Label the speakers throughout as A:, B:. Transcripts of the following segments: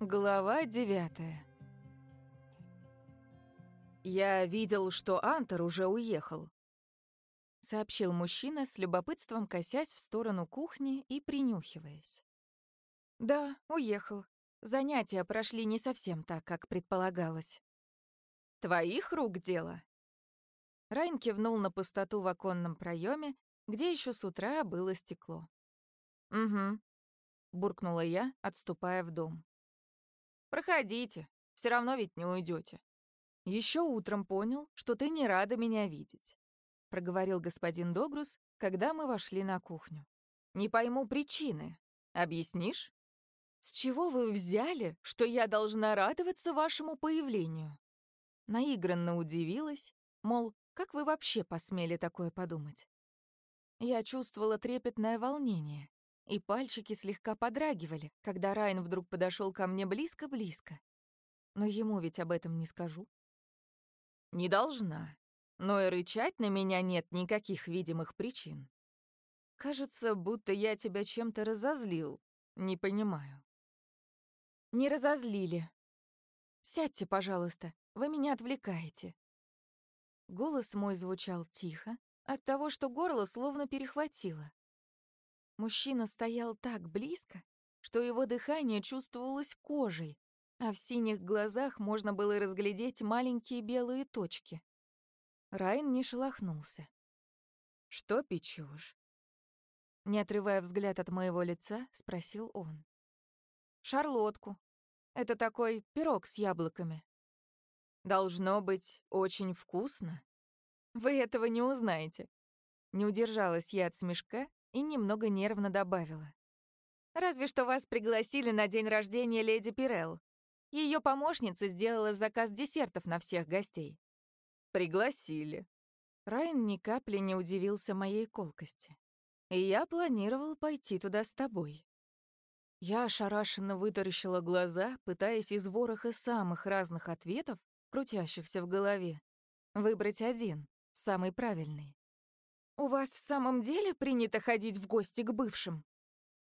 A: Глава девятая «Я видел, что Антер уже уехал», — сообщил мужчина с любопытством, косясь в сторону кухни и принюхиваясь. «Да, уехал. Занятия прошли не совсем так, как предполагалось». «Твоих рук дело?» Райн кивнул на пустоту в оконном проеме, где еще с утра было стекло. «Угу», — буркнула я, отступая в дом. «Проходите, все равно ведь не уйдете. Еще утром понял, что ты не рада меня видеть», — проговорил господин Догрус, когда мы вошли на кухню. «Не пойму причины. Объяснишь?» «С чего вы взяли, что я должна радоваться вашему появлению?» Наигранно удивилась, мол, как вы вообще посмели такое подумать? Я чувствовала трепетное волнение, и пальчики слегка подрагивали, когда Райан вдруг подошел ко мне близко-близко. Но ему ведь об этом не скажу. «Не должна. Но и рычать на меня нет никаких видимых причин. Кажется, будто я тебя чем-то разозлил. Не понимаю». «Не разозлили. Сядьте, пожалуйста, вы меня отвлекаете». Голос мой звучал тихо, от того, что горло словно перехватило. Мужчина стоял так близко, что его дыхание чувствовалось кожей, а в синих глазах можно было разглядеть маленькие белые точки. Райн не шелохнулся. «Что печешь? Не отрывая взгляд от моего лица, спросил он. «Шарлотку. Это такой пирог с яблоками». «Должно быть очень вкусно. Вы этого не узнаете». Не удержалась я от смешка и немного нервно добавила. «Разве что вас пригласили на день рождения леди Пирелл. Ее помощница сделала заказ десертов на всех гостей». «Пригласили». Райан ни капли не удивился моей колкости. «И я планировал пойти туда с тобой». Я ошарашенно вытаращила глаза, пытаясь из вороха самых разных ответов, крутящихся в голове, выбрать один, самый правильный. «У вас в самом деле принято ходить в гости к бывшим?»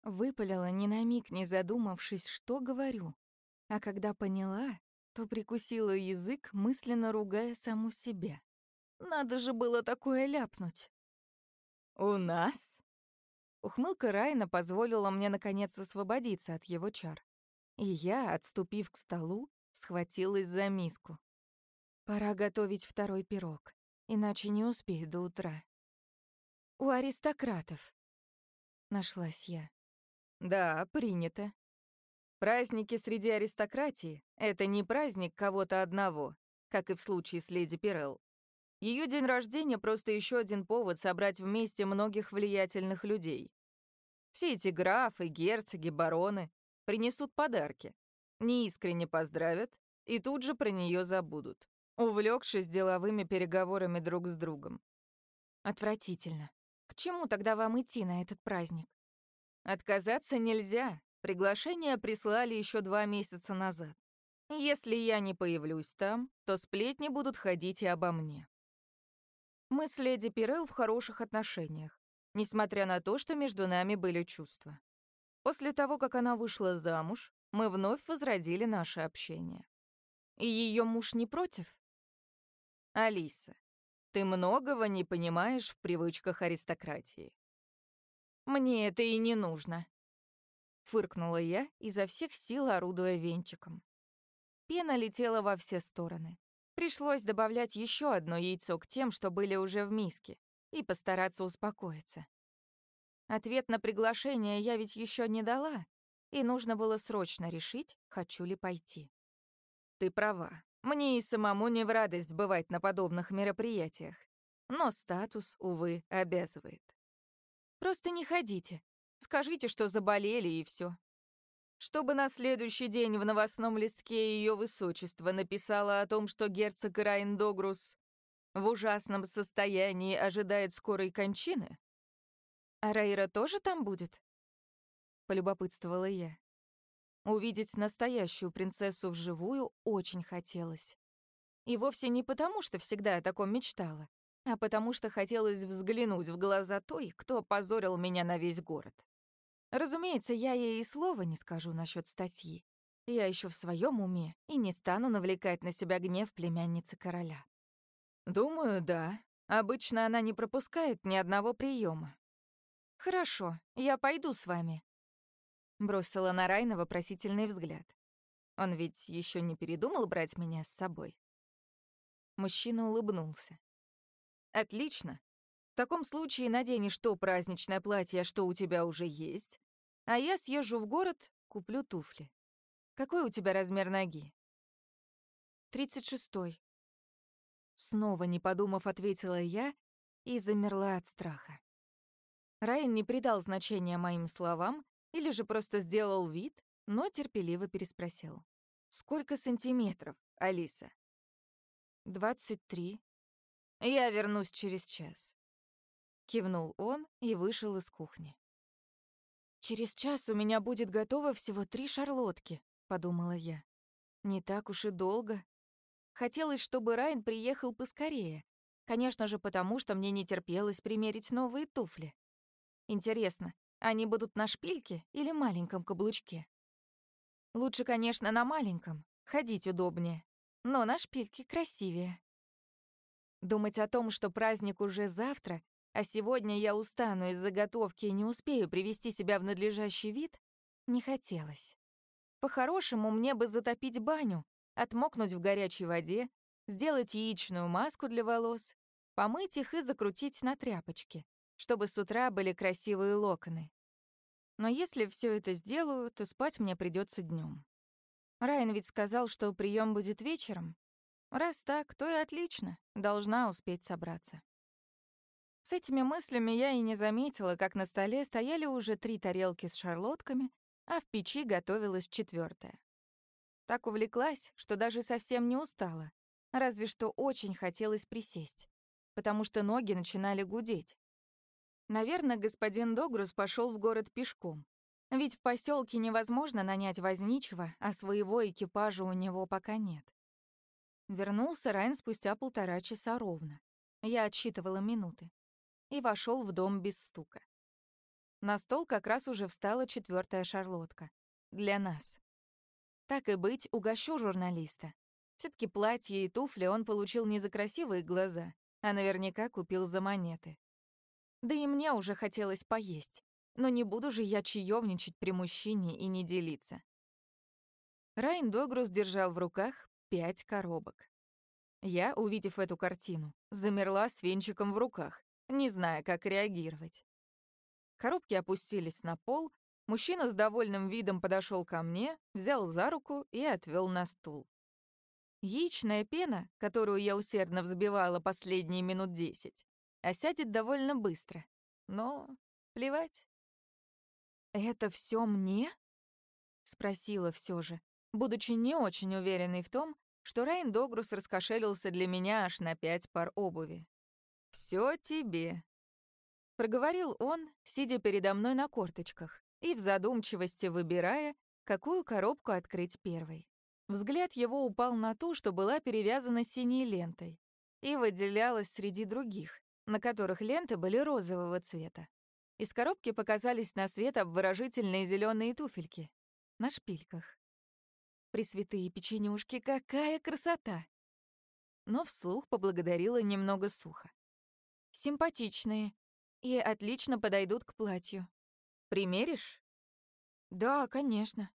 A: Выпалила ни на миг, не задумавшись, что говорю. А когда поняла, то прикусила язык, мысленно ругая саму себя. Надо же было такое ляпнуть. «У нас?» Ухмылка Райна позволила мне, наконец, освободиться от его чар. И я, отступив к столу, схватилась за миску. Пора готовить второй пирог, иначе не успею до утра. У аристократов. Нашлась я. Да, принято. Праздники среди аристократии — это не праздник кого-то одного, как и в случае с леди Пирелл. Ее день рождения — просто еще один повод собрать вместе многих влиятельных людей. Все эти графы, герцоги, бароны принесут подарки, неискренне поздравят и тут же про нее забудут, увлекшись деловыми переговорами друг с другом. Отвратительно. К чему тогда вам идти на этот праздник? Отказаться нельзя. Приглашение прислали еще два месяца назад. Если я не появлюсь там, то сплетни будут ходить и обо мне. Мы с леди Пирелл в хороших отношениях, несмотря на то, что между нами были чувства. После того, как она вышла замуж, мы вновь возродили наше общение. И ее муж не против? Алиса, ты многого не понимаешь в привычках аристократии. Мне это и не нужно. Фыркнула я, изо всех сил орудуя венчиком. Пена летела во все стороны. Пришлось добавлять еще одно яйцо к тем, что были уже в миске, и постараться успокоиться. Ответ на приглашение я ведь еще не дала, и нужно было срочно решить, хочу ли пойти. Ты права. Мне и самому не в радость бывать на подобных мероприятиях. Но статус, увы, обязывает. Просто не ходите. Скажите, что заболели, и все. Чтобы на следующий день в новостном листке ее высочество написала о том, что герцог Райн Догрус в ужасном состоянии ожидает скорой кончины? А Рейра тоже там будет? Полюбопытствовала я. Увидеть настоящую принцессу вживую очень хотелось. И вовсе не потому, что всегда о таком мечтала, а потому что хотелось взглянуть в глаза той, кто опозорил меня на весь город. Разумеется, я ей и слова не скажу насчет статьи. Я еще в своем уме и не стану навлекать на себя гнев племянницы короля. Думаю, да. Обычно она не пропускает ни одного приема. Хорошо, я пойду с вами. Бросила на Райна вопросительный взгляд. Он ведь еще не передумал брать меня с собой. Мужчина улыбнулся. Отлично. В таком случае наденешь то праздничное платье, что у тебя уже есть, а я съезжу в город, куплю туфли. Какой у тебя размер ноги? Тридцать шестой. Снова не подумав, ответила я и замерла от страха. Райан не придал значения моим словам или же просто сделал вид, но терпеливо переспросил. «Сколько сантиметров, Алиса?» «Двадцать три. Я вернусь через час». Кивнул он и вышел из кухни. «Через час у меня будет готово всего три шарлотки», — подумала я. «Не так уж и долго». Хотелось, чтобы Райан приехал поскорее. Конечно же, потому что мне не терпелось примерить новые туфли. Интересно, они будут на шпильке или маленьком каблучке? Лучше, конечно, на маленьком, ходить удобнее, но на шпильке красивее. Думать о том, что праздник уже завтра, а сегодня я устану из заготовки и не успею привести себя в надлежащий вид, не хотелось. По-хорошему, мне бы затопить баню, отмокнуть в горячей воде, сделать яичную маску для волос, помыть их и закрутить на тряпочке, чтобы с утра были красивые локоны. Но если все это сделаю, то спать мне придется днем. Райан ведь сказал, что прием будет вечером. Раз так, то и отлично, должна успеть собраться. С этими мыслями я и не заметила, как на столе стояли уже три тарелки с шарлотками, а в печи готовилась четвертая. Так увлеклась, что даже совсем не устала, разве что очень хотелось присесть, потому что ноги начинали гудеть. Наверное, господин Догрус пошел в город пешком. Ведь в поселке невозможно нанять возничего, а своего экипажа у него пока нет. Вернулся Райн спустя полтора часа ровно. Я отсчитывала минуты. И вошел в дом без стука. На стол как раз уже встала четвертая шарлотка. Для нас. Так и быть, угощу журналиста. все таки платье и туфли он получил не за красивые глаза, а наверняка купил за монеты. Да и мне уже хотелось поесть. Но не буду же я чаевничать при мужчине и не делиться. Райн Догрус держал в руках пять коробок. Я, увидев эту картину, замерла с венчиком в руках, не зная, как реагировать. Коробки опустились на пол, мужчина с довольным видом подошел ко мне, взял за руку и отвел на стул. Яичная пена, которую я усердно взбивала последние минут десять, осядет довольно быстро. Но плевать. «Это все мне?» — спросила все же, будучи не очень уверенной в том, что Рейн Догрус раскошелился для меня аж на пять пар обуви. Все тебе», — проговорил он, сидя передо мной на корточках и в задумчивости выбирая, какую коробку открыть первой. Взгляд его упал на ту, что была перевязана синей лентой и выделялась среди других на которых ленты были розового цвета. Из коробки показались на свет обворожительные зеленые туфельки на шпильках. Пресвятые печенюшки, какая красота! Но вслух поблагодарила немного сухо. Симпатичные и отлично подойдут к платью. Примеришь? Да, конечно.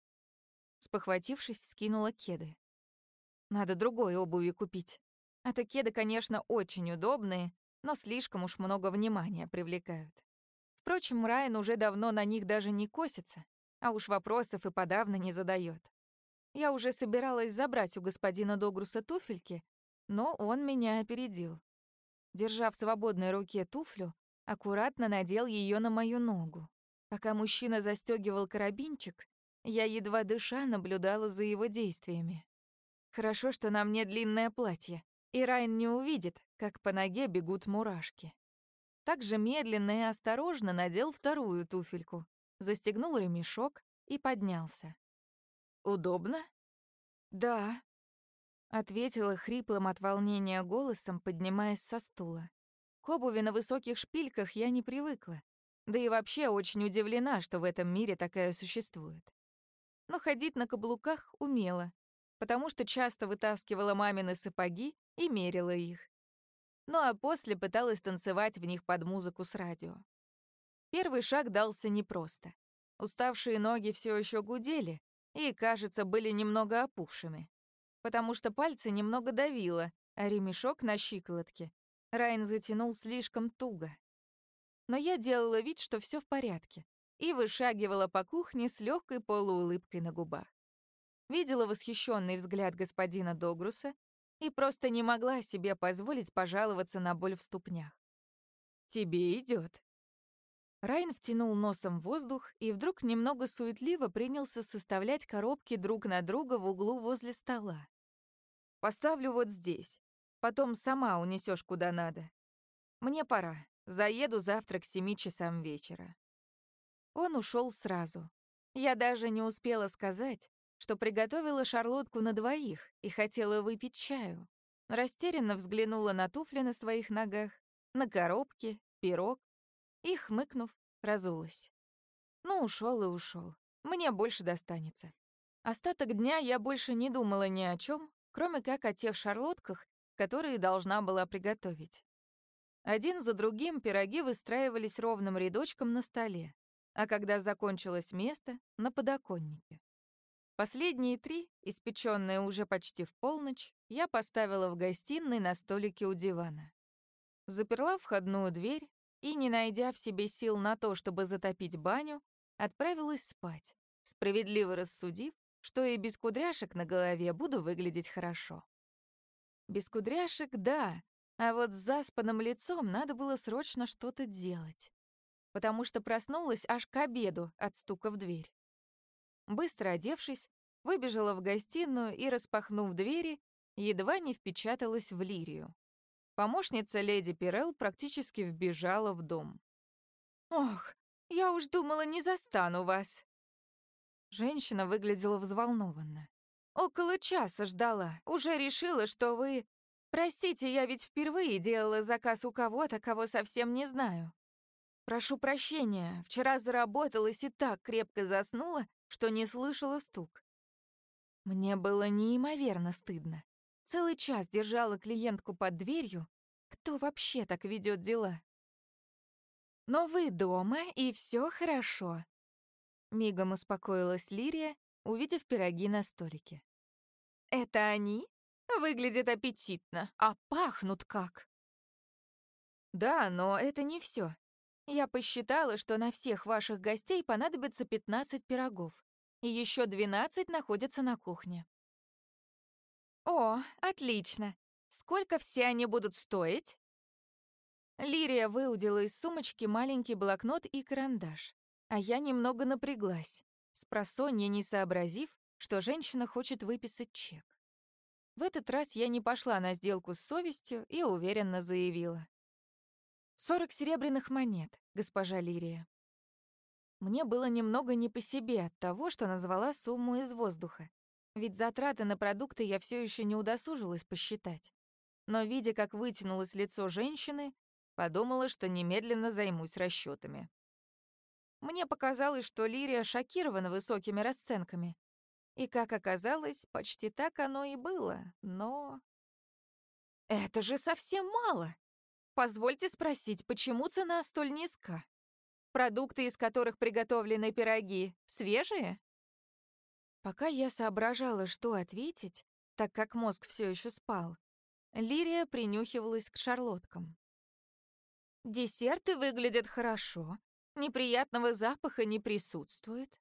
A: Спохватившись, скинула кеды. Надо другой обуви купить. А то кеды, конечно, очень удобные, но слишком уж много внимания привлекают. Впрочем, Райан уже давно на них даже не косится, а уж вопросов и подавно не задает. Я уже собиралась забрать у господина Догруса туфельки, но он меня опередил. Держа в свободной руке туфлю, аккуратно надел ее на мою ногу. Пока мужчина застегивал карабинчик, я едва дыша наблюдала за его действиями. Хорошо, что на мне длинное платье, и Райн не увидит, как по ноге бегут мурашки. Так же медленно и осторожно надел вторую туфельку, застегнул ремешок и поднялся. «Удобно?» «Да», — ответила хриплым от волнения голосом, поднимаясь со стула. К обуви на высоких шпильках я не привыкла, да и вообще очень удивлена, что в этом мире такая существует. но ходить на каблуках умела, потому что часто вытаскивала мамины сапоги и мерила их. Ну а после пыталась танцевать в них под музыку с радио. Первый шаг дался непросто. Уставшие ноги все еще гудели и, кажется, были немного опухшими, потому что пальцы немного давило, а ремешок на щиколотке Райан затянул слишком туго. Но я делала вид, что все в порядке, и вышагивала по кухне с легкой полуулыбкой на губах. Видела восхищенный взгляд господина Догруса и просто не могла себе позволить пожаловаться на боль в ступнях. «Тебе идет. Райан втянул носом воздух и вдруг немного суетливо принялся составлять коробки друг на друга в углу возле стола. «Поставлю вот здесь. Потом сама унесешь куда надо. Мне пора. Заеду завтра к семи часам вечера». Он ушел сразу. Я даже не успела сказать, что приготовила шарлотку на двоих и хотела выпить чаю. Растерянно взглянула на туфли на своих ногах, на коробки, пирог и, хмыкнув, разулась. Ну, ушел и ушел. Мне больше достанется. Остаток дня я больше не думала ни о чем, кроме как о тех шарлотках, которые должна была приготовить. Один за другим пироги выстраивались ровным рядочком на столе, а когда закончилось место — на подоконнике. Последние три, испеченные уже почти в полночь, я поставила в гостиной на столике у дивана. Заперла входную дверь и, не найдя в себе сил на то, чтобы затопить баню, отправилась спать, справедливо рассудив, что и без кудряшек на голове буду выглядеть хорошо. Без кудряшек — да, а вот с заспанным лицом надо было срочно что-то делать, потому что проснулась аж к обеду от стука в дверь. Быстро одевшись, выбежала в гостиную и, распахнув двери, едва не впечаталась в лирию. Помощница леди Пирелл практически вбежала в дом. «Ох, я уж думала, не застану вас!» Женщина выглядела взволнованно. «Около часа ждала. Уже решила, что вы... Простите, я ведь впервые делала заказ у кого-то, кого совсем не знаю. Прошу прощения, вчера заработалась и так крепко заснула, что не слышала стук. Мне было неимоверно стыдно. Целый час держала клиентку под дверью. Кто вообще так ведет дела? Но вы дома, и все хорошо. Мигом успокоилась Лирия, увидев пироги на столике. Это они? Выглядят аппетитно, а пахнут как. Да, но это не все. Я посчитала, что на всех ваших гостей понадобится 15 пирогов, и еще 12 находятся на кухне. О, отлично. Сколько все они будут стоить? Лирия выудила из сумочки маленький блокнот и карандаш, а я немного напряглась, спросонья не сообразив, что женщина хочет выписать чек. В этот раз я не пошла на сделку с совестью и уверенно заявила. «Сорок серебряных монет, госпожа Лирия». Мне было немного не по себе от того, что назвала сумму из воздуха, ведь затраты на продукты я все еще не удосужилась посчитать. Но, видя, как вытянулось лицо женщины, подумала, что немедленно займусь расчетами. Мне показалось, что Лирия шокирована высокими расценками. И, как оказалось, почти так оно и было, но... «Это же совсем мало!» Позвольте спросить, почему цена столь низка? Продукты, из которых приготовлены пироги, свежие? Пока я соображала, что ответить, так как мозг все еще спал, Лирия принюхивалась к шарлоткам. Десерты выглядят хорошо, неприятного запаха не присутствует.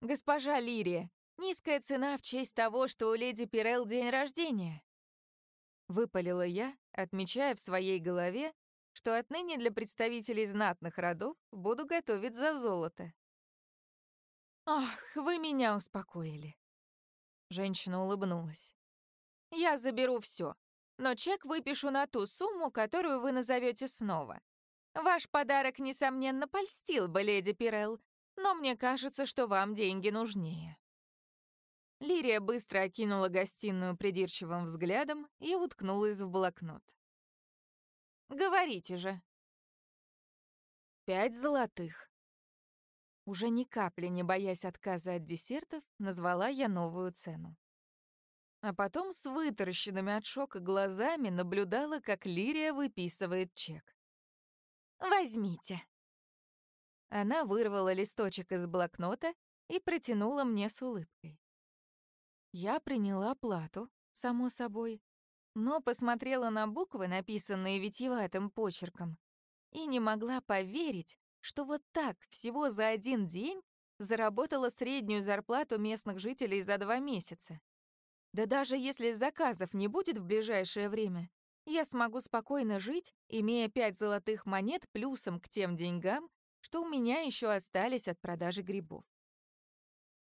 A: Госпожа Лирия, низкая цена в честь того, что у леди Пирелл день рождения. Выпалила я, отмечая в своей голове, что отныне для представителей знатных родов буду готовить за золото. «Ах, вы меня успокоили!» Женщина улыбнулась. «Я заберу все, но чек выпишу на ту сумму, которую вы назовете снова. Ваш подарок, несомненно, польстил бы, леди Пирелл, но мне кажется, что вам деньги нужнее». Лирия быстро окинула гостиную придирчивым взглядом и уткнулась в блокнот. «Говорите же». «Пять золотых». Уже ни капли не боясь отказа от десертов, назвала я новую цену. А потом с вытаращенными от шока глазами наблюдала, как Лирия выписывает чек. «Возьмите». Она вырвала листочек из блокнота и протянула мне с улыбкой. Я приняла плату, само собой, но посмотрела на буквы, написанные витьеватым почерком, и не могла поверить, что вот так, всего за один день, заработала среднюю зарплату местных жителей за два месяца. Да даже если заказов не будет в ближайшее время, я смогу спокойно жить, имея пять золотых монет плюсом к тем деньгам, что у меня еще остались от продажи грибов.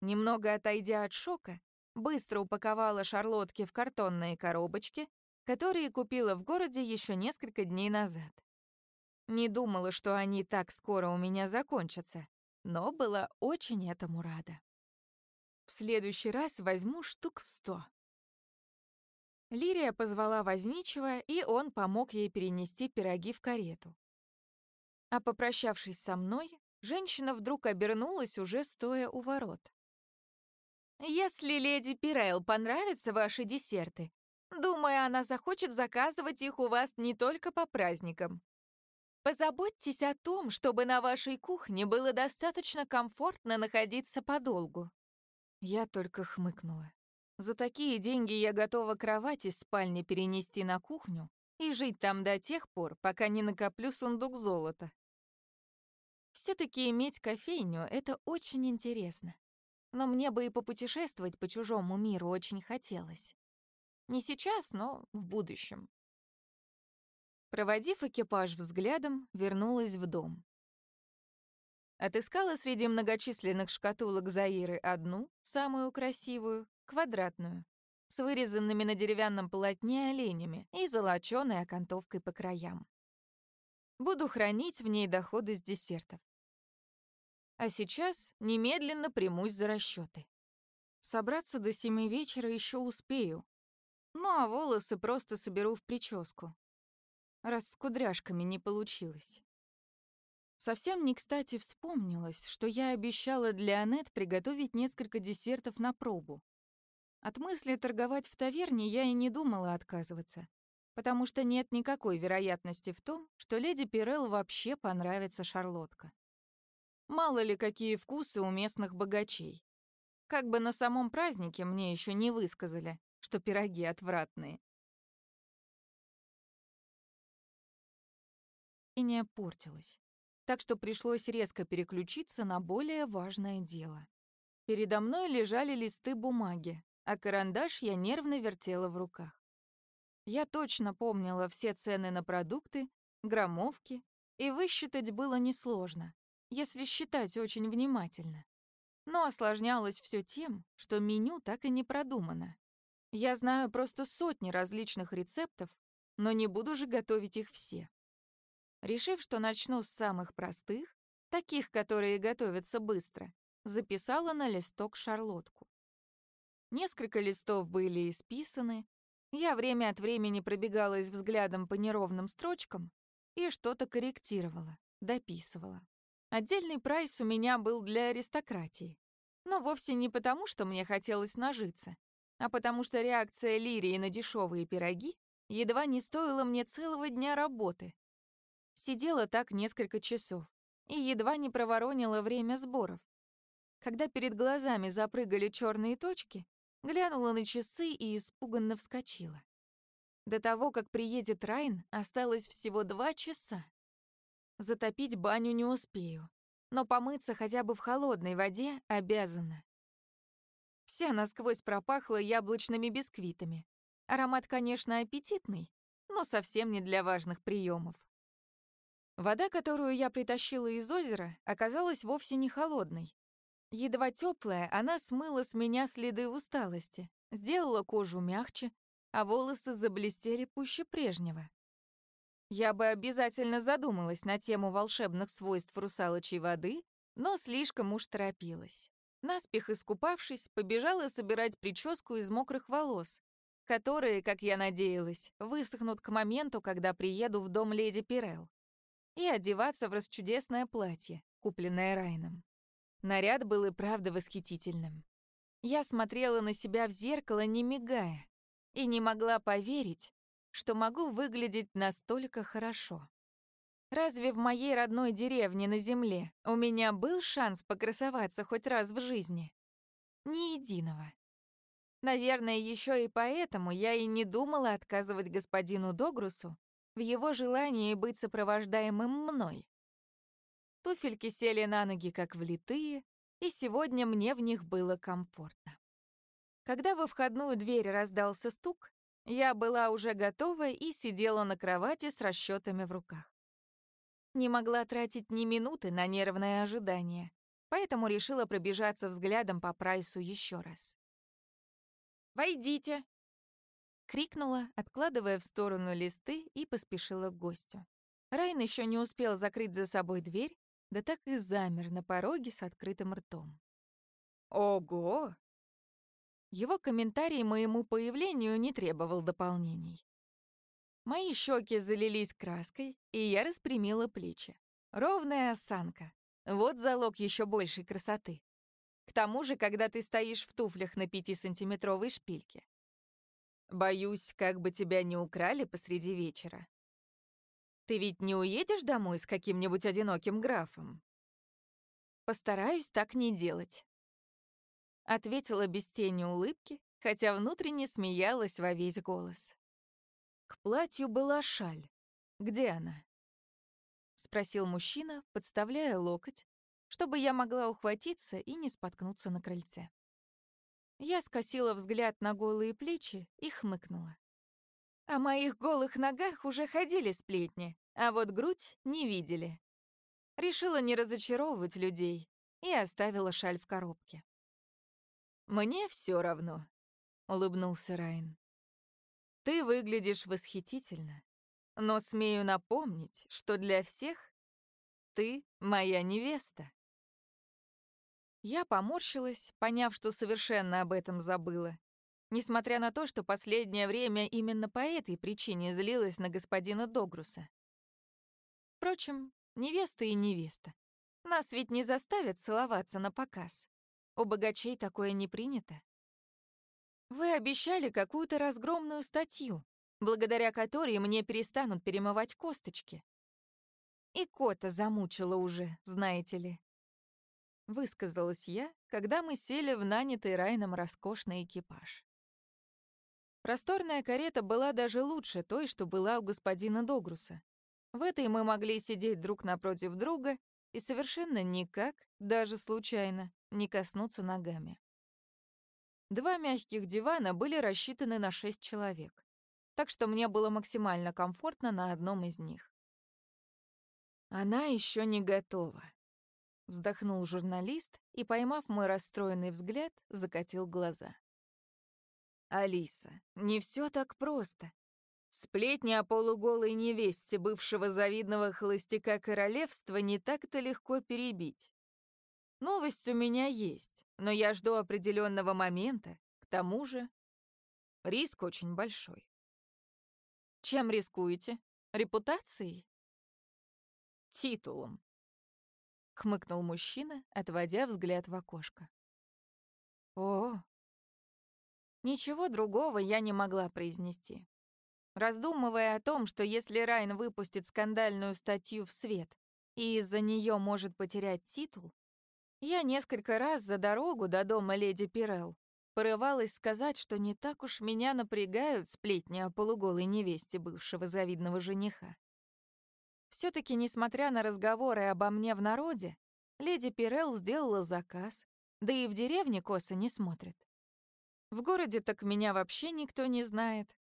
A: Немного отойдя от шока, быстро упаковала шарлотки в картонные коробочки, которые купила в городе еще несколько дней назад. Не думала, что они так скоро у меня закончатся, но была очень этому рада. В следующий раз возьму штук сто. Лирия позвала возничего, и он помог ей перенести пироги в карету. А попрощавшись со мной, женщина вдруг обернулась, уже стоя у ворот. «Если леди Пирейл понравятся ваши десерты, думаю, она захочет заказывать их у вас не только по праздникам. Позаботьтесь о том, чтобы на вашей кухне было достаточно комфортно находиться подолгу». Я только хмыкнула. За такие деньги я готова кровать из спальни перенести на кухню и жить там до тех пор, пока не накоплю сундук золота. все таки иметь кофейню — это очень интересно. Но мне бы и попутешествовать по чужому миру очень хотелось. Не сейчас, но в будущем. Проводив экипаж взглядом, вернулась в дом. Отыскала среди многочисленных шкатулок Заиры одну, самую красивую, квадратную, с вырезанными на деревянном полотне оленями и золочёной окантовкой по краям. Буду хранить в ней доходы с десертов. А сейчас немедленно примусь за расчеты. Собраться до семи вечера еще успею. Ну а волосы просто соберу в прическу раз с кудряшками не получилось. Совсем не кстати вспомнилось, что я обещала для Аннет приготовить несколько десертов на пробу. От мысли торговать в таверне я и не думала отказываться, потому что нет никакой вероятности в том, что леди Пирелл вообще понравится шарлотка. Мало ли какие вкусы у местных богачей. Как бы на самом празднике мне еще не высказали, что пироги отвратные. настроение портилось, так что пришлось резко переключиться на более важное дело. Передо мной лежали листы бумаги, а карандаш я нервно вертела в руках. Я точно помнила все цены на продукты, граммовки, и высчитать было несложно, если считать очень внимательно. Но осложнялось все тем, что меню так и не продумано. Я знаю просто сотни различных рецептов, но не буду же готовить их все. Решив, что начну с самых простых, таких, которые готовятся быстро, записала на листок шарлотку. Несколько листов были исписаны, я время от времени пробегалась взглядом по неровным строчкам и что-то корректировала, дописывала. Отдельный прайс у меня был для аристократии. Но вовсе не потому, что мне хотелось нажиться, а потому что реакция Лирии на дешевые пироги едва не стоила мне целого дня работы, Сидела так несколько часов и едва не проворонила время сборов. Когда перед глазами запрыгали черные точки, глянула на часы и испуганно вскочила. До того, как приедет Райн, осталось всего два часа. Затопить баню не успею, но помыться хотя бы в холодной воде обязана. Вся насквозь пропахла яблочными бисквитами. Аромат, конечно, аппетитный, но совсем не для важных приемов. Вода, которую я притащила из озера, оказалась вовсе не холодной. Едва теплая, она смыла с меня следы усталости, сделала кожу мягче, а волосы заблестели пуще прежнего. Я бы обязательно задумалась на тему волшебных свойств русалочей воды, но слишком уж торопилась. Наспех искупавшись, побежала собирать прическу из мокрых волос, которые, как я надеялась, высохнут к моменту, когда приеду в дом леди Пирелл и одеваться в расчудесное платье, купленное Райном. Наряд был и правда восхитительным. Я смотрела на себя в зеркало, не мигая, и не могла поверить, что могу выглядеть настолько хорошо. Разве в моей родной деревне на земле у меня был шанс покрасоваться хоть раз в жизни? Ни единого. Наверное, еще и поэтому я и не думала отказывать господину Догрусу в его желании быть сопровождаемым мной. Туфельки сели на ноги как влитые, и сегодня мне в них было комфортно. Когда во входную дверь раздался стук, я была уже готова и сидела на кровати с расчетами в руках. Не могла тратить ни минуты на нервное ожидание, поэтому решила пробежаться взглядом по прайсу еще раз. «Войдите!» — крикнула, откладывая в сторону листы, и поспешила к гостю. Райн еще не успел закрыть за собой дверь, да так и замер на пороге с открытым ртом. «Ого!» Его комментарий моему появлению не требовал дополнений. Мои щеки залились краской, и я распрямила плечи. Ровная осанка. Вот залог еще большей красоты. К тому же, когда ты стоишь в туфлях на пятисантиметровой шпильке. Боюсь, как бы тебя не украли посреди вечера. Ты ведь не уедешь домой с каким-нибудь одиноким графом? Постараюсь так не делать. Ответила без тени улыбки, хотя внутренне смеялась во весь голос. К платью была шаль. Где она? Спросил мужчина, подставляя локоть, чтобы я могла ухватиться и не споткнуться на крыльце. Я скосила взгляд на голые плечи и хмыкнула. О моих голых ногах уже ходили сплетни, а вот грудь не видели. Решила не разочаровывать людей и оставила шаль в коробке. «Мне все равно», — улыбнулся Райн. «Ты выглядишь восхитительно, но смею напомнить, что для всех ты моя невеста». Я поморщилась, поняв, что совершенно об этом забыла, несмотря на то, что последнее время именно по этой причине злилась на господина Догруса. Впрочем, невеста и невеста. Нас ведь не заставят целоваться на показ. У богачей такое не принято. Вы обещали какую-то разгромную статью, благодаря которой мне перестанут перемывать косточки. И кота замучила уже, знаете ли. Высказалась я, когда мы сели в нанятый Райном роскошный экипаж. Просторная карета была даже лучше той, что была у господина Догруса. В этой мы могли сидеть друг напротив друга и совершенно никак, даже случайно, не коснуться ногами. Два мягких дивана были рассчитаны на шесть человек, так что мне было максимально комфортно на одном из них. «Она еще не готова», — вздохнул журналист и, поймав мой расстроенный взгляд, закатил глаза. Алиса, не все так просто. Сплетни о полуголой невесте бывшего завидного холостяка королевства не так-то легко перебить. Новость у меня есть, но я жду определенного момента. К тому же, риск очень большой. Чем рискуете? Репутацией? Титулом. Хмыкнул мужчина, отводя взгляд в окошко. О, Ничего другого я не могла произнести. Раздумывая о том, что если Райн выпустит скандальную статью в свет и из-за нее может потерять титул, я несколько раз за дорогу до дома леди Пирелл порывалась сказать, что не так уж меня напрягают сплетни о полуголой невесте бывшего завидного жениха. все таки несмотря на разговоры обо мне в народе, леди Пирелл сделала заказ, да и в деревне косо не смотрит. В городе так меня вообще никто не знает.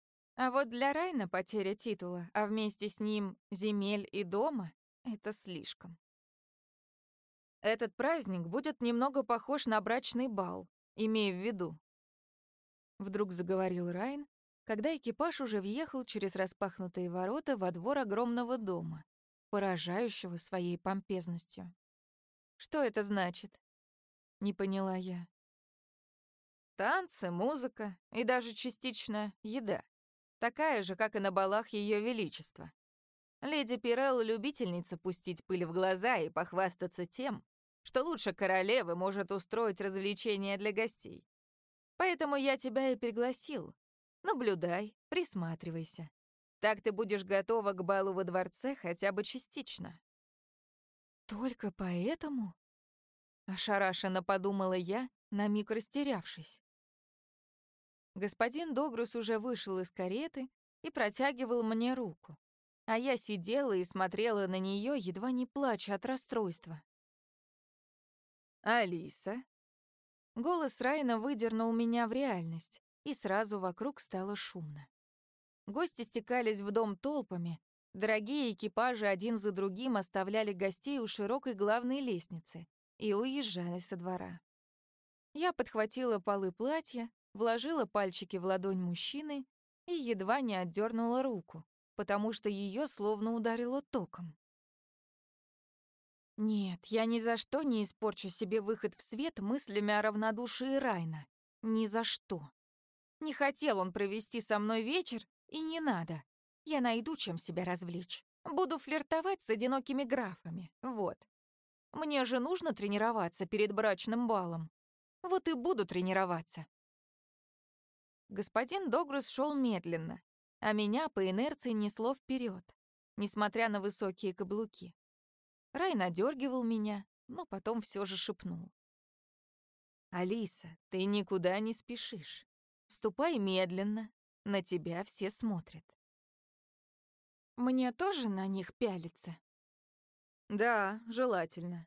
A: А вот для Райна потеря титула, а вместе с ним земель и дома — это слишком. Этот праздник будет немного похож на брачный бал, имея в виду. Вдруг заговорил Райн, когда экипаж уже въехал через распахнутые ворота во двор огромного дома, поражающего своей помпезностью. «Что это значит?» — не поняла я. Танцы, музыка и даже частично еда. Такая же, как и на балах Ее Величества. Леди Пирелл — любительница пустить пыль в глаза и похвастаться тем, что лучше королевы может устроить развлечения для гостей. Поэтому я тебя и пригласил. Наблюдай, присматривайся. Так ты будешь готова к балу во дворце хотя бы частично». «Только поэтому?» Ошарашенно подумала я, на миг растерявшись. Господин Догрус уже вышел из кареты и протягивал мне руку, а я сидела и смотрела на нее, едва не плача от расстройства.
B: «Алиса?»
A: Голос Райна выдернул меня в реальность, и сразу вокруг стало шумно. Гости стекались в дом толпами, дорогие экипажи один за другим оставляли гостей у широкой главной лестницы и уезжали со двора. Я подхватила полы платья, вложила пальчики в ладонь мужчины и едва не отдернула руку, потому что ее словно ударило током. Нет, я ни за что не испорчу себе выход в свет мыслями о равнодушии Райна. Ни за что. Не хотел он провести со мной вечер, и не надо. Я найду, чем себя развлечь. Буду флиртовать с одинокими графами. Вот. Мне же нужно тренироваться перед брачным балом. Вот и буду тренироваться. Господин Догрус шел медленно, а меня по инерции несло вперед, несмотря на высокие каблуки. Рай надергивал меня, но потом все же шепнул. «Алиса, ты никуда не спешишь. Ступай медленно, на тебя все смотрят». «Мне тоже на них пялиться?» «Да, желательно.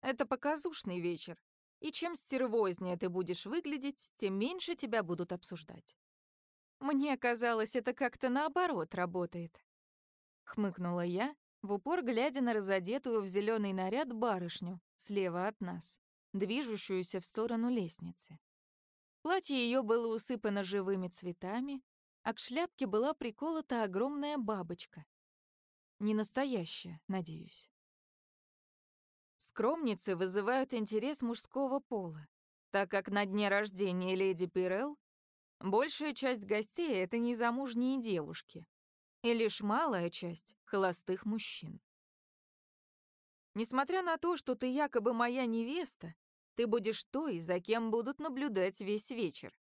A: Это показушный вечер, и чем стервознее ты будешь выглядеть, тем меньше тебя будут обсуждать. Мне казалось, это как-то наоборот работает. Хмыкнула я, в упор глядя на разодетую в зеленый наряд барышню слева от нас, движущуюся в сторону лестницы. Платье ее было усыпано живыми цветами, а к шляпке была приколота огромная бабочка. Не настоящая, надеюсь. Скромницы вызывают интерес мужского пола, так как на дне рождения леди Пирелл большая часть гостей — это незамужние девушки, и лишь малая часть — холостых мужчин. Несмотря на то, что ты якобы моя невеста, ты будешь той, за кем будут наблюдать весь вечер.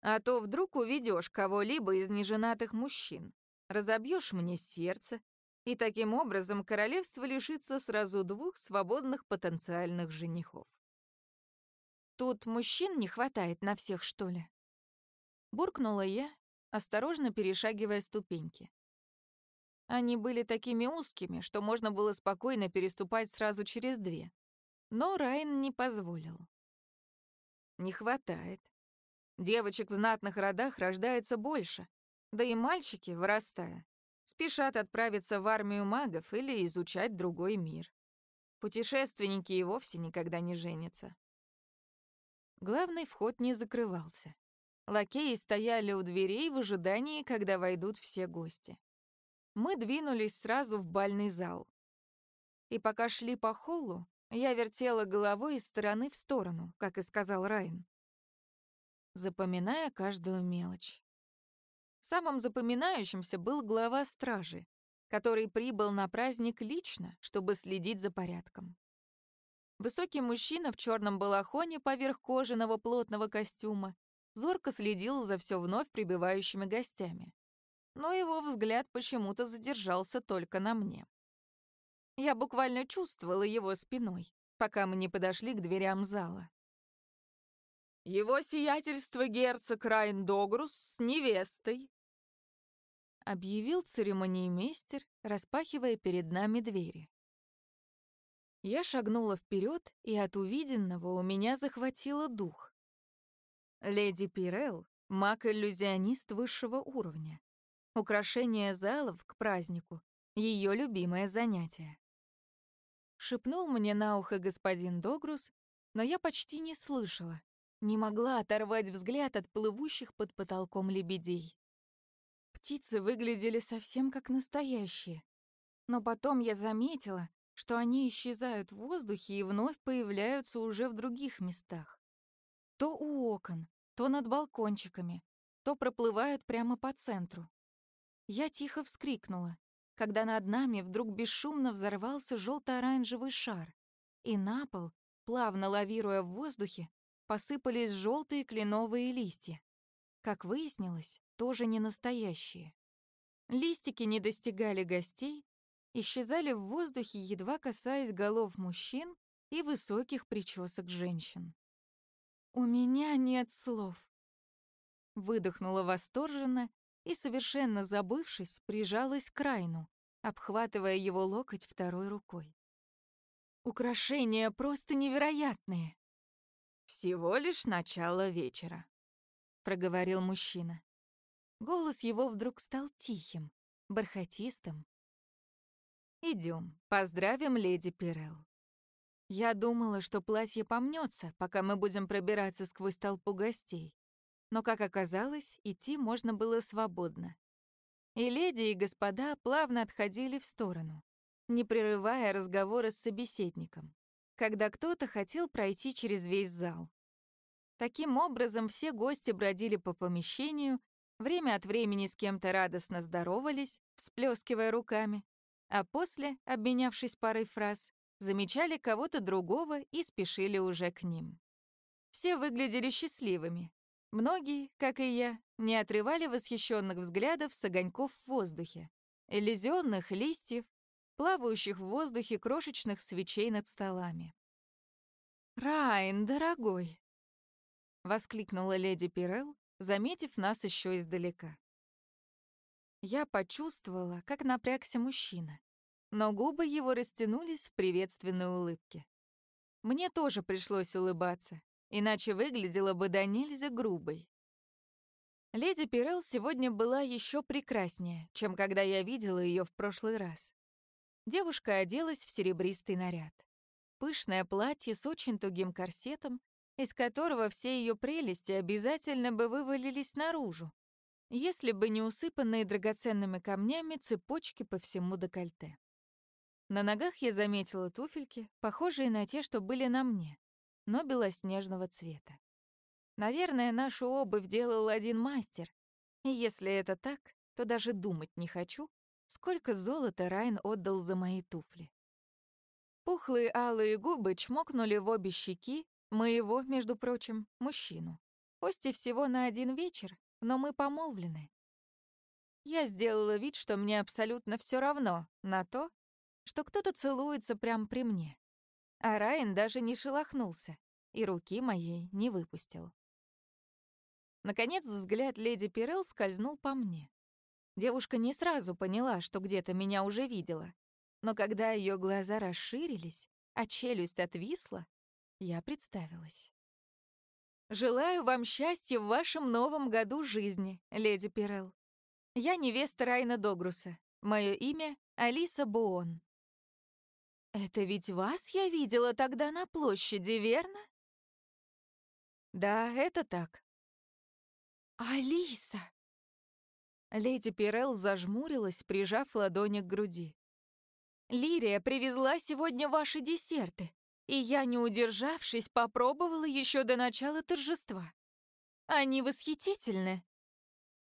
A: А то вдруг уведешь кого-либо из неженатых мужчин, разобьешь мне сердце и таким образом королевство лишится сразу двух свободных потенциальных женихов. Тут мужчин не хватает на всех, что ли? Буркнула я, осторожно перешагивая ступеньки. Они были такими узкими, что можно было спокойно переступать сразу через две. Но Райн не позволил. Не хватает. Девочек в знатных родах рождается больше, да и мальчики, вырастая, спешат отправиться в армию магов или изучать другой мир. Путешественники и вовсе никогда не женятся. Главный вход не закрывался. Лакеи стояли у дверей в ожидании, когда войдут все гости. Мы двинулись сразу в бальный зал. И пока шли по холлу, я вертела головой из стороны в сторону, как и сказал Райан, запоминая каждую мелочь. Самым запоминающимся был глава стражи, который прибыл на праздник лично, чтобы следить за порядком. Высокий мужчина в черном балахоне поверх кожаного плотного костюма зорко следил за все вновь прибывающими гостями. Но его взгляд почему-то задержался только на мне. Я буквально чувствовала его спиной, пока мы не подошли к дверям зала. «Его сиятельство герцог Райн Догрус с невестой», объявил церемониймейстер, распахивая перед нами двери. Я шагнула вперед, и от увиденного у меня захватило дух. Леди Пирелл — маг-иллюзионист высшего уровня. Украшение залов к празднику — ее любимое занятие. Шепнул мне на ухо господин Догрус, но я почти не слышала, не могла оторвать взгляд от плывущих под потолком лебедей. Птицы выглядели совсем как настоящие. Но потом я заметила, что они исчезают в воздухе и вновь появляются уже в других местах. То у окон, то над балкончиками, то проплывают прямо по центру. Я тихо вскрикнула, когда над нами вдруг бесшумно взорвался желто оранжевый шар, и на пол, плавно лавируя в воздухе, посыпались желтые кленовые листья. Как выяснилось, тоже не настоящие. Листики не достигали гостей, исчезали в воздухе, едва касаясь голов мужчин и высоких причесок женщин. «У меня нет слов», — выдохнула восторженно и, совершенно забывшись, прижалась к Райну, обхватывая его локоть второй рукой. «Украшения просто невероятные!» «Всего лишь начало вечера», — проговорил мужчина. Голос его вдруг стал тихим, бархатистым. Идем, поздравим леди Пирелл». Я думала, что платье помнется, пока мы будем пробираться сквозь толпу гостей. Но, как оказалось, идти можно было свободно. И леди, и господа плавно отходили в сторону, не прерывая разговора с собеседником, когда кто-то хотел пройти через весь зал. Таким образом, все гости бродили по помещению, время от времени с кем-то радостно здоровались, всплескивая руками, а после, обменявшись парой фраз, замечали кого-то другого и спешили уже к ним. Все выглядели счастливыми. Многие, как и я, не отрывали восхищенных взглядов с огоньков в воздухе, иллюзионных листьев, плавающих в воздухе крошечных свечей над столами. «Райн, дорогой!» — воскликнула леди Пирелл, заметив нас еще издалека. Я почувствовала, как напрягся мужчина но губы его растянулись в приветственной улыбке. Мне тоже пришлось улыбаться, иначе выглядела бы до нельзя грубой. Леди Пирелл сегодня была еще прекраснее, чем когда я видела ее в прошлый раз. Девушка оделась в серебристый наряд. Пышное платье с очень тугим корсетом, из которого все ее прелести обязательно бы вывалились наружу, если бы не усыпанные драгоценными камнями цепочки по всему декольте. На ногах я заметила туфельки, похожие на те, что были на мне, но белоснежного цвета. Наверное, нашу обувь делал один мастер, и если это так, то даже думать не хочу, сколько золота Райн отдал за мои туфли. Пухлые алые губы чмокнули в обе щеки моего, между прочим, мужчину. Пусть и всего на один вечер, но мы помолвлены. Я сделала вид, что мне абсолютно все равно на то, что кто-то целуется прямо при мне. А Райан даже не шелохнулся и руки моей не выпустил. Наконец взгляд леди Пирелл скользнул по мне. Девушка не сразу поняла, что где-то меня уже видела, но когда ее глаза расширились, а челюсть отвисла, я представилась. «Желаю вам счастья в вашем новом году жизни, леди Пирелл. Я невеста Райна Догруса. Мое имя — Алиса Буон. «Это ведь вас я видела тогда на площади, верно?» «Да, это так». «Алиса!» Леди Пирелл зажмурилась, прижав ладони к груди. «Лирия привезла сегодня ваши десерты, и я, не удержавшись, попробовала еще до начала торжества. Они восхитительны.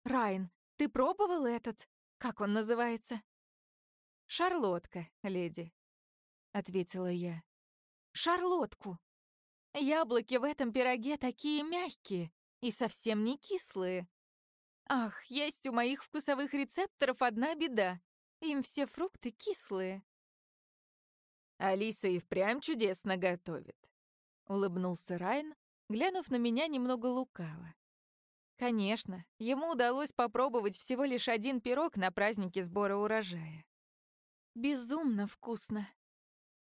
A: Райн, ты пробовал этот? Как он называется?» «Шарлотка, леди», — ответила я. «Шарлотку! Яблоки в этом пироге такие мягкие и совсем не кислые. Ах, есть у моих вкусовых рецепторов одна беда. Им все фрукты кислые».
B: «Алиса и впрямь чудесно готовит», — улыбнулся Райн, глянув на меня немного лукаво.
A: Конечно, ему удалось попробовать всего лишь один пирог на празднике сбора урожая. Безумно вкусно.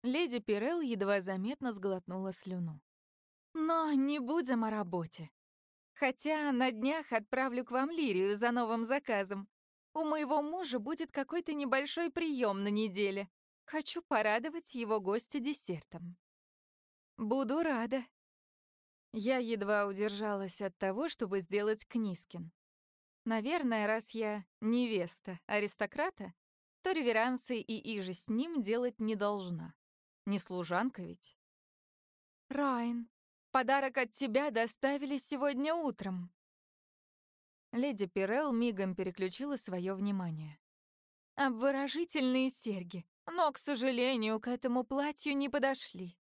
A: Леди Пирелл едва заметно сглотнула слюну. «Но не будем о работе. Хотя на днях отправлю к вам Лирию за новым заказом. У моего мужа будет какой-то небольшой прием на неделе. Хочу порадовать его гостя десертом». «Буду рада». Я едва удержалась от того, чтобы сделать Книскин. Наверное, раз я невеста аристократа, то реверансы и иже с ним делать не должна. Не служанка ведь. «Райн, подарок от тебя доставили сегодня утром». Леди Пирелл мигом переключила свое внимание. Обворожительные серьги, но, к сожалению, к этому платью не подошли.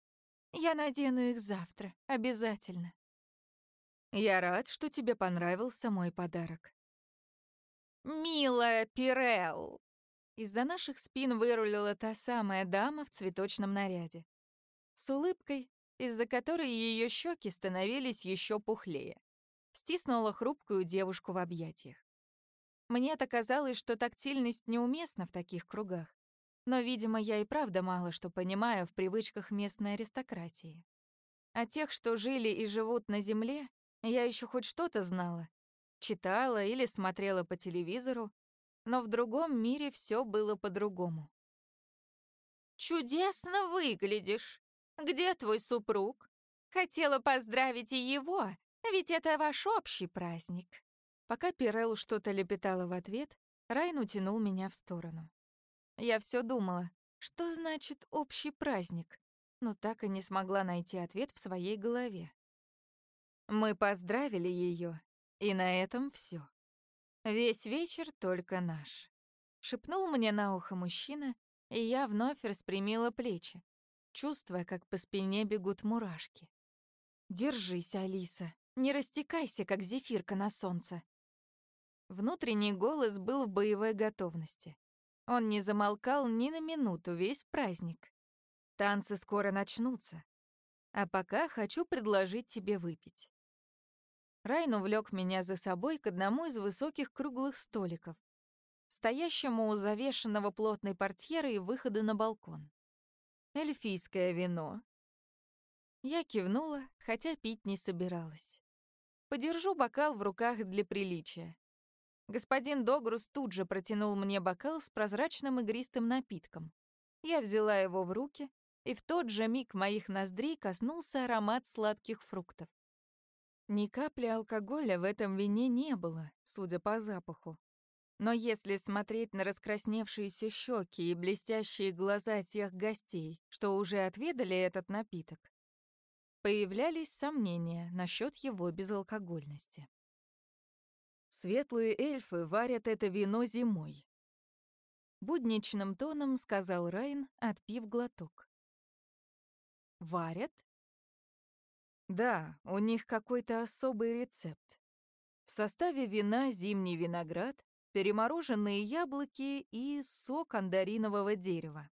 A: Я надену их завтра, обязательно.
B: Я рад, что тебе понравился мой подарок.
A: Милая Пирелл! Из-за наших спин вырулила та самая дама в цветочном наряде. С улыбкой, из-за которой ее щеки становились еще пухлее. Стиснула хрупкую девушку в объятиях. Мне-то казалось, что тактильность неуместна в таких кругах. Но, видимо, я и правда мало что понимаю в привычках местной аристократии. О тех, что жили и живут на земле, я еще хоть что-то знала. Читала или смотрела по телевизору, но в другом мире все было по-другому. «Чудесно выглядишь! Где твой супруг? Хотела поздравить и его, ведь это ваш общий праздник». Пока Пирелл что-то лепетала в ответ, Райн утянул меня в сторону. Я все думала, что значит общий праздник, но так и не смогла найти ответ в своей голове. Мы поздравили ее, и на этом все. Весь вечер только наш. Шепнул мне на ухо мужчина, и я вновь распрямила плечи, чувствуя, как по спине бегут мурашки. «Держись, Алиса, не растекайся, как зефирка на солнце». Внутренний голос был в боевой готовности. Он не замолкал ни на минуту весь праздник. Танцы скоро начнутся. А пока хочу предложить тебе выпить. Райн увлек меня за собой к одному из высоких круглых столиков, стоящему у завешенного плотной портьеры и выхода на балкон. Эльфийское вино. Я кивнула, хотя пить не собиралась. Подержу бокал в руках для приличия. Господин Догрус тут же протянул мне бокал с прозрачным игристым напитком. Я взяла его в руки, и в тот же миг моих ноздрей коснулся аромат сладких фруктов. Ни капли алкоголя в этом вине не было, судя по запаху. Но если смотреть на раскрасневшиеся щеки и блестящие глаза тех гостей, что уже отведали этот напиток, появлялись сомнения насчет его безалкогольности. Светлые эльфы варят это вино зимой. Будничным тоном сказал Райн, отпив глоток. Варят? Да, у них какой-то особый рецепт. В составе вина зимний виноград, перемороженные яблоки и сок андаринового дерева.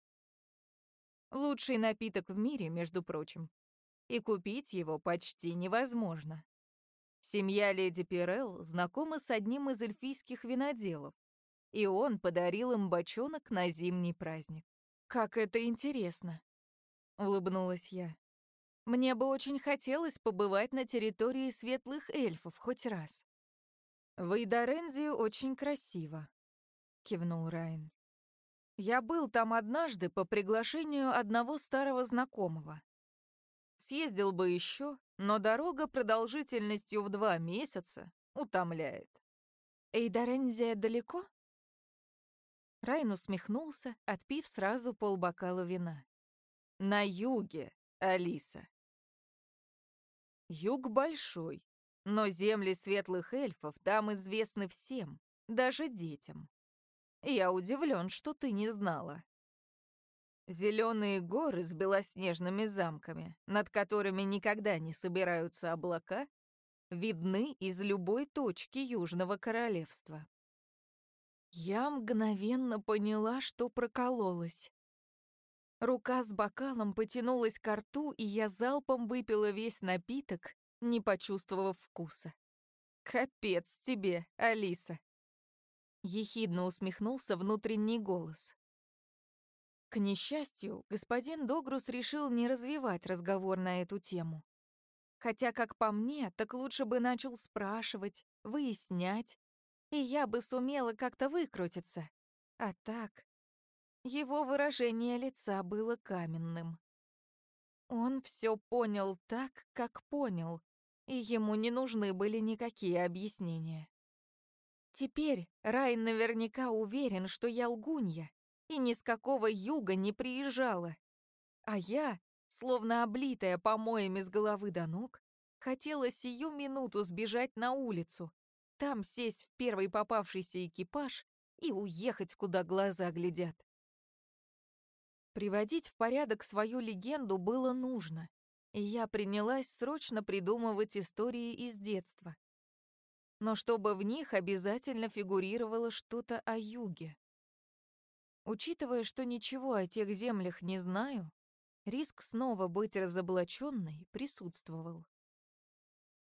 A: Лучший напиток в мире, между прочим. И купить его почти невозможно. Семья леди Пирелл знакома с одним из эльфийских виноделов, и он подарил им бочонок на зимний праздник. «Как это интересно!» — улыбнулась я. «Мне бы очень хотелось побывать на территории светлых эльфов хоть раз». «В очень красиво», — кивнул Райн. «Я был там однажды по приглашению одного старого знакомого. Съездил бы еще, но дорога продолжительностью в два месяца утомляет. Эйдарензия далеко? Райн усмехнулся, отпив сразу полбокала вина. На юге, Алиса. Юг большой, но земли светлых эльфов там известны всем, даже детям. Я удивлен, что ты не знала. Зеленые горы с белоснежными замками, над которыми никогда не собираются облака, видны из любой точки Южного Королевства. Я мгновенно поняла, что прокололась. Рука с бокалом потянулась к рту, и я залпом выпила весь напиток, не почувствовав вкуса. «Капец тебе, Алиса!» Ехидно усмехнулся внутренний голос. К несчастью, господин Догрус решил не развивать разговор на эту тему. Хотя, как по мне, так лучше бы начал спрашивать, выяснять, и я бы сумела как-то выкрутиться. А так, его выражение лица было каменным. Он все понял так, как понял, и ему не нужны были никакие объяснения. Теперь Рай наверняка уверен, что я лгунья, и ни с какого юга не приезжала. А я, словно облитая помоями с головы до ног, хотела сию минуту сбежать на улицу, там сесть в первый попавшийся экипаж и уехать, куда глаза глядят. Приводить в порядок свою легенду было нужно, и я принялась срочно придумывать истории из детства. Но чтобы в них обязательно фигурировало что-то о юге. Учитывая, что ничего о тех землях не знаю, риск снова быть разоблаченной присутствовал.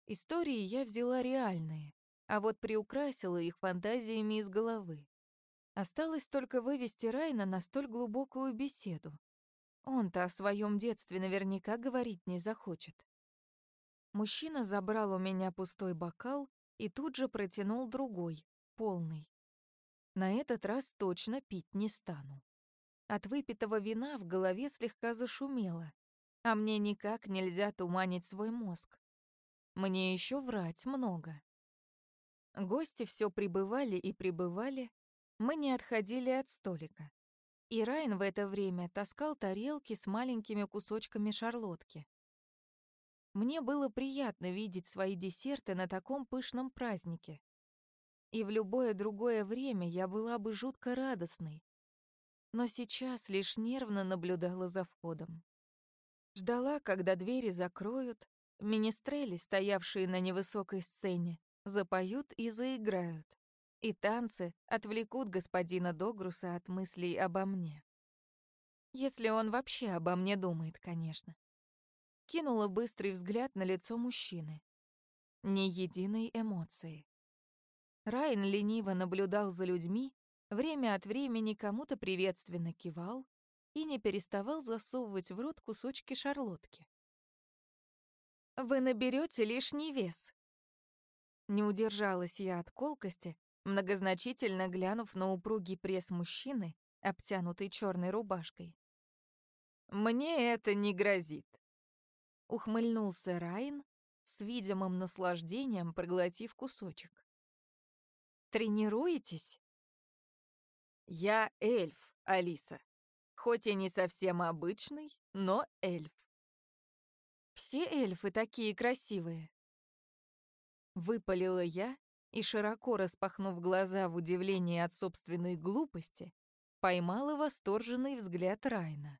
A: Истории я взяла реальные, а вот приукрасила их фантазиями из головы. Осталось только вывести Райна на столь глубокую беседу. Он-то о своем детстве наверняка говорить не захочет. Мужчина забрал у меня пустой бокал и тут же протянул другой, полный. На этот раз точно пить не стану. От выпитого вина в голове слегка зашумело, а мне никак нельзя туманить свой мозг. Мне еще врать много. Гости все прибывали и прибывали, мы не отходили от столика. И Райн в это время таскал тарелки с маленькими кусочками шарлотки. Мне было приятно видеть свои десерты на таком пышном празднике. И в любое другое время я была бы жутко радостной. Но сейчас лишь нервно наблюдала за входом. Ждала, когда двери закроют, министрели, стоявшие на невысокой сцене, запоют и заиграют. И танцы отвлекут господина Догруса от мыслей обо мне. Если он вообще обо мне думает, конечно. Кинула быстрый взгляд на лицо мужчины. Ни единой эмоции. Райан лениво наблюдал за людьми, время от времени кому-то приветственно кивал и не переставал засовывать в рот кусочки шарлотки. «Вы наберете лишний вес». Не удержалась я от колкости, многозначительно глянув на упругий пресс мужчины, обтянутый черной рубашкой. «Мне это не грозит», — ухмыльнулся Райан, с видимым наслаждением проглотив кусочек. Тренируетесь? Я эльф, Алиса. Хоть и не совсем обычный, но эльф. Все эльфы такие красивые. Выпалила я и, широко распахнув глаза в удивлении от собственной глупости, поймала восторженный взгляд Райна.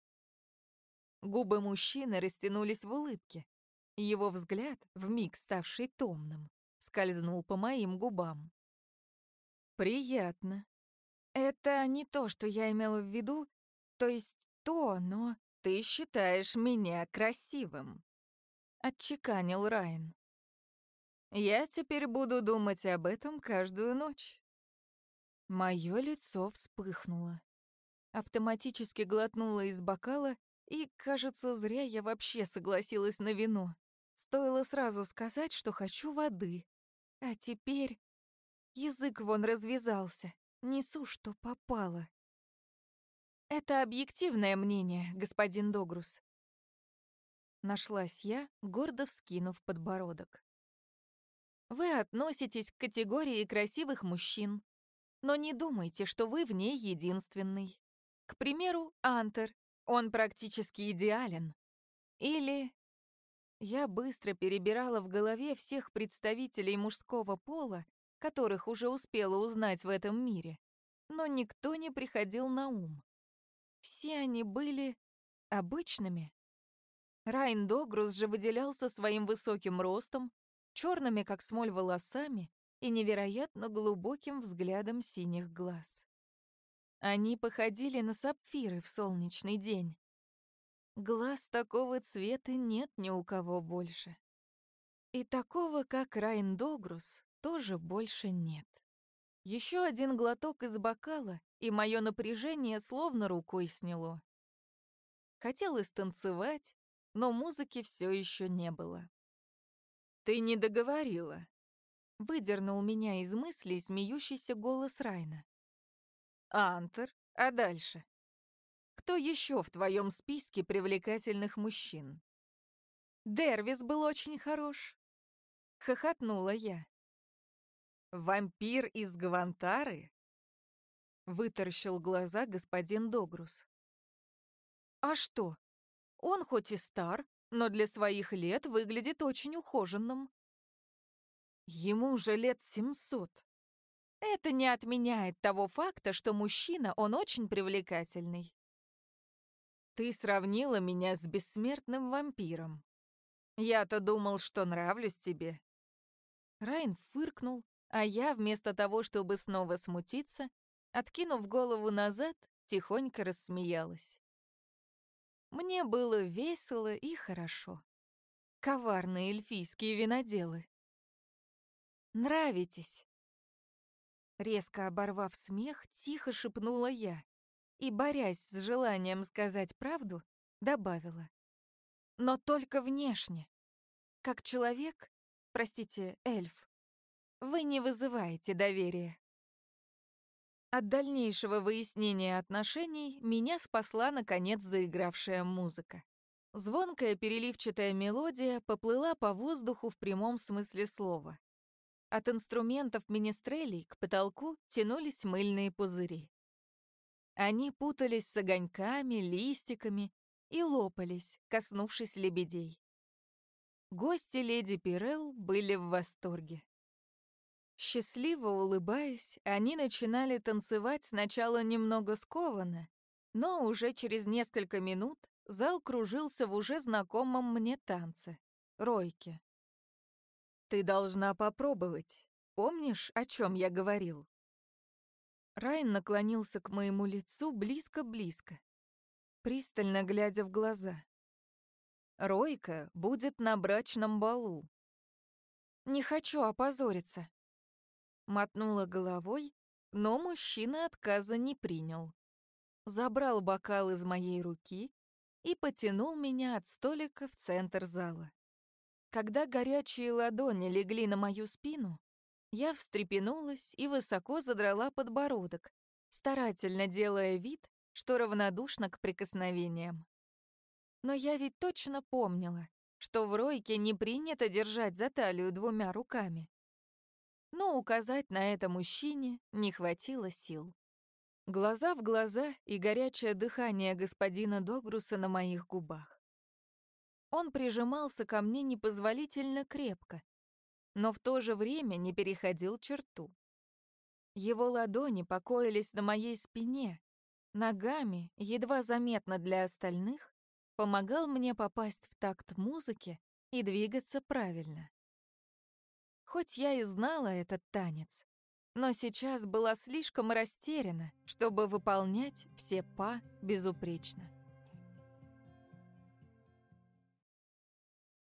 A: Губы мужчины растянулись в улыбке. Его взгляд, вмиг ставший томным, скользнул по моим губам. Приятно. Это не то, что я имела в виду, то есть то, но ты считаешь меня красивым. Отчеканил Райан. Я теперь буду думать об этом каждую ночь. Моё лицо вспыхнуло. Автоматически глотнула из бокала, и, кажется, зря я вообще согласилась на вино. Стоило сразу сказать, что хочу воды. А теперь Язык вон развязался. Несу, что попало. Это объективное мнение, господин Догрус. Нашлась я, гордо вскинув подбородок. Вы относитесь к категории красивых мужчин, но не думайте, что вы в ней единственный. К примеру, Антер, он практически идеален. Или... Я быстро перебирала в голове всех представителей мужского пола которых уже успела узнать в этом мире, но никто не приходил на ум. Все они были обычными. Райн Догрус же выделялся своим высоким ростом, черными, как смоль, волосами и невероятно глубоким взглядом синих глаз. Они походили на сапфиры в солнечный день. Глаз такого цвета нет ни у кого больше. И такого, как Райн Догрус, тоже больше нет. Еще один глоток из бокала, и мое напряжение словно рукой сняло. Хотелось танцевать, но музыки все еще не было. «Ты не договорила», — выдернул меня из мыслей смеющийся голос Райна. «Антер, а дальше? Кто еще в твоем списке привлекательных мужчин?» «Дервис был очень хорош», — хохотнула я. «Вампир из Гвантары?» Вытаращил глаза господин Догрус. «А что? Он хоть и стар, но для своих лет выглядит очень ухоженным. Ему уже лет семьсот. Это не отменяет того факта, что мужчина, он очень привлекательный. Ты сравнила меня с бессмертным вампиром. Я-то думал, что нравлюсь тебе».
B: Райн фыркнул, а я, вместо того, чтобы снова смутиться, откинув голову назад, тихонько рассмеялась. Мне было весело и хорошо. Коварные эльфийские виноделы. «Нравитесь!» Резко оборвав смех, тихо шепнула я и, борясь с желанием сказать правду, добавила. «Но только внешне. Как человек, простите, эльф, вы не вызываете доверия». От дальнейшего выяснения отношений меня спасла, наконец, заигравшая музыка. Звонкая переливчатая мелодия поплыла по воздуху в прямом смысле слова. От инструментов министрелей к потолку тянулись мыльные пузыри. Они путались с огоньками, листиками и лопались, коснувшись лебедей. Гости леди Пирелл были в восторге. Счастливо улыбаясь, они начинали танцевать сначала немного скованно, но уже через несколько минут зал кружился в уже знакомом мне танце — ройке. «Ты должна попробовать. Помнишь, о чем я говорил?» Райан наклонился к моему лицу близко-близко, пристально глядя в глаза. «Ройка будет на брачном балу». «Не хочу опозориться», Мотнула головой, но мужчина отказа не принял. Забрал бокал из моей руки и потянул меня от столика в центр зала. Когда горячие ладони легли на мою спину, я встрепенулась и высоко задрала подбородок, старательно делая вид, что равнодушна к прикосновениям. Но я ведь точно помнила, что в ройке не принято держать за талию двумя руками но указать на это мужчине не хватило сил. Глаза в глаза и горячее дыхание господина Догруса на моих губах. Он прижимался ко мне непозволительно крепко, но в то же время не переходил черту. Его ладони покоились на моей спине, ногами, едва заметно для остальных, помогал мне попасть в такт музыки и двигаться правильно. Хоть я и знала этот танец, но сейчас была слишком растеряна, чтобы выполнять все па безупречно.